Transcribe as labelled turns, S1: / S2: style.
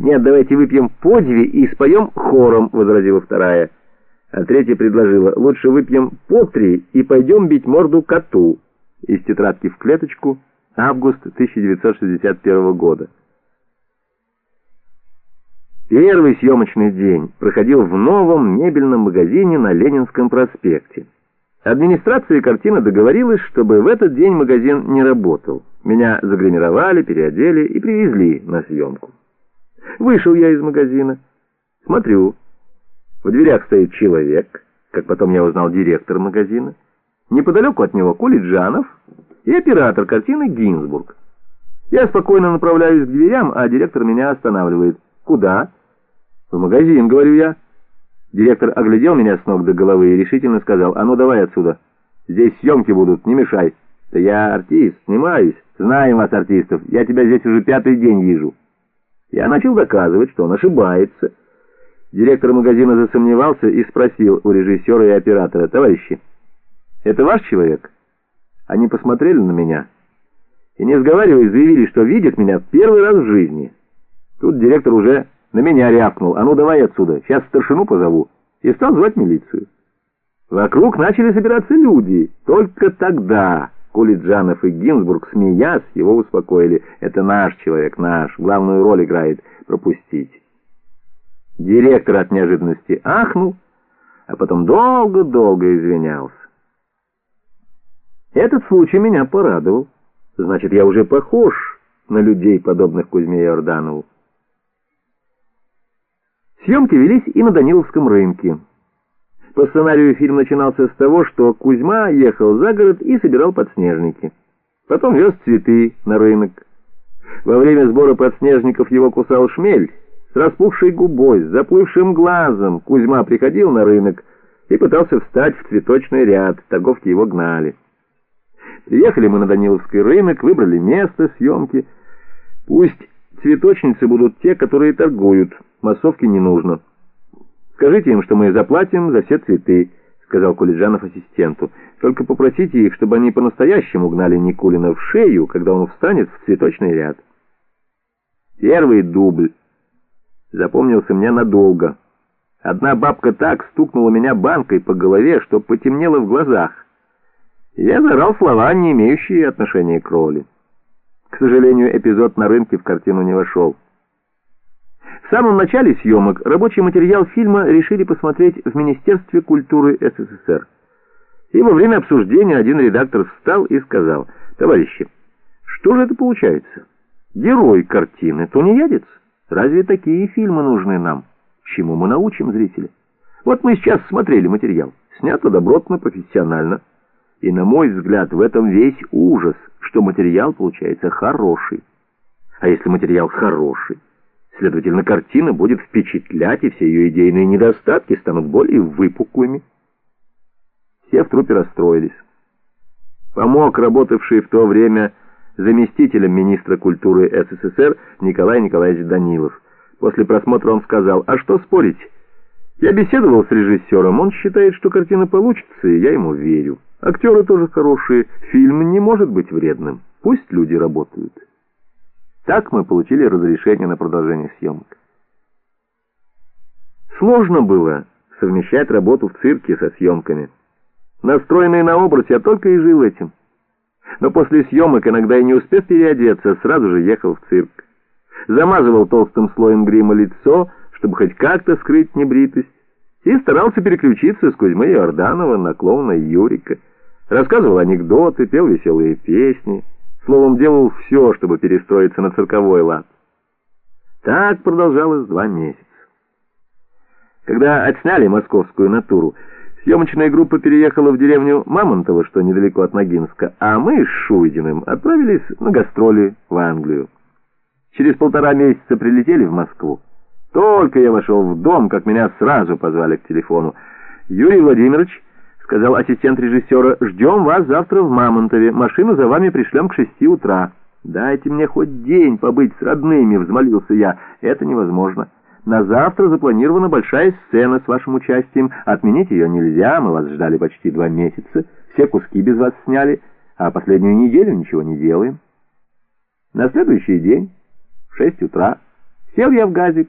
S1: «Нет, давайте выпьем по две и споем хором», — возразила вторая. А третья предложила, «Лучше выпьем по три и пойдем бить морду коту». Из тетрадки в клеточку, август 1961 года. Первый съемочный день проходил в новом мебельном магазине на Ленинском проспекте. Администрация картины договорилась, чтобы в этот день магазин не работал. Меня загримировали, переодели и привезли на съемку. Вышел я из магазина. Смотрю. В дверях стоит человек, как потом я узнал директор магазина. Неподалеку от него Кулиджанов и оператор картины Гинзбург. Я спокойно направляюсь к дверям, а директор меня останавливает. «Куда?» «В магазин», — говорю я. Директор оглядел меня с ног до головы и решительно сказал, «А ну давай отсюда. Здесь съемки будут, не мешай». «Да я артист, снимаюсь. Знаем вас, артистов. Я тебя здесь уже пятый день вижу». Я начал доказывать, что он ошибается. Директор магазина засомневался и спросил у режиссера и оператора, «Товарищи, это ваш человек?» Они посмотрели на меня и, не сговариваясь, заявили, что видят меня в первый раз в жизни. Тут директор уже на меня рявкнул, «А ну давай отсюда, сейчас старшину позову», и стал звать милицию. Вокруг начали собираться люди. Только тогда... Кулиджанов и Гинзбург, смеясь, его успокоили. «Это наш человек, наш. Главную роль играет. Пропустить». Директор от неожиданности ахнул, а потом долго-долго извинялся. Этот случай меня порадовал. Значит, я уже похож на людей, подобных Кузьме Иорданову. Съемки велись и на Даниловском рынке. По сценарию фильм начинался с того, что Кузьма ехал за город и собирал подснежники. Потом вез цветы на рынок. Во время сбора подснежников его кусал шмель. С распухшей губой, с заплывшим глазом Кузьма приходил на рынок и пытался встать в цветочный ряд. Торговки его гнали. Приехали мы на Даниловский рынок, выбрали место съемки. Пусть цветочницы будут те, которые торгуют. Массовки не нужно. «Скажите им, что мы заплатим за все цветы», — сказал Кулиджанов ассистенту. «Только попросите их, чтобы они по-настоящему гнали Никулина в шею, когда он встанет в цветочный ряд». Первый дубль запомнился мне надолго. Одна бабка так стукнула меня банкой по голове, что потемнело в глазах. Я зарал слова, не имеющие отношения к роли. К сожалению, эпизод на рынке в картину не вошел. В самом начале съемок рабочий материал фильма решили посмотреть в Министерстве культуры СССР. И во время обсуждения один редактор встал и сказал, «Товарищи, что же это получается? Герой картины тунеядец? Разве такие фильмы нужны нам? Чему мы научим зрителя? Вот мы сейчас смотрели материал, снято добротно, профессионально. И, на мой взгляд, в этом весь ужас, что материал получается хороший. А если материал хороший, Следовательно, картина будет впечатлять, и все ее идейные недостатки станут более выпуклыми. Все в трупе расстроились. Помог работавший в то время заместителем министра культуры СССР Николай Николаевич Данилов. После просмотра он сказал, а что спорить? Я беседовал с режиссером, он считает, что картина получится, и я ему верю. Актеры тоже хорошие, фильм не может быть вредным. Пусть люди работают. Так мы получили разрешение на продолжение съемок. Сложно было совмещать работу в цирке со съемками. Настроенный на образ, я только и жил этим. Но после съемок, иногда и не успев переодеться, сразу же ехал в цирк. Замазывал толстым слоем грима лицо, чтобы хоть как-то скрыть небритость, и старался переключиться с Кузьмы Иорданова на клоуна Юрика. Рассказывал анекдоты, пел веселые песни. Словом, делал все, чтобы перестроиться на цирковой лад. Так продолжалось два месяца. Когда отсняли московскую натуру, съемочная группа переехала в деревню Мамонтово, что недалеко от Ногинска, а мы с Шуйдиным отправились на гастроли в Англию. Через полтора месяца прилетели в Москву. Только я вошел в дом, как меня сразу позвали к телефону. Юрий Владимирович сказал ассистент режиссера, «Ждем вас завтра в Мамонтове. Машину за вами пришлем к шести утра». «Дайте мне хоть день побыть с родными», — взмолился я. «Это невозможно. На завтра запланирована большая сцена с вашим участием. Отменить ее нельзя, мы вас ждали почти два месяца. Все куски без вас сняли, а последнюю неделю ничего не делаем». На следующий день, в шесть утра, Сел я в газик.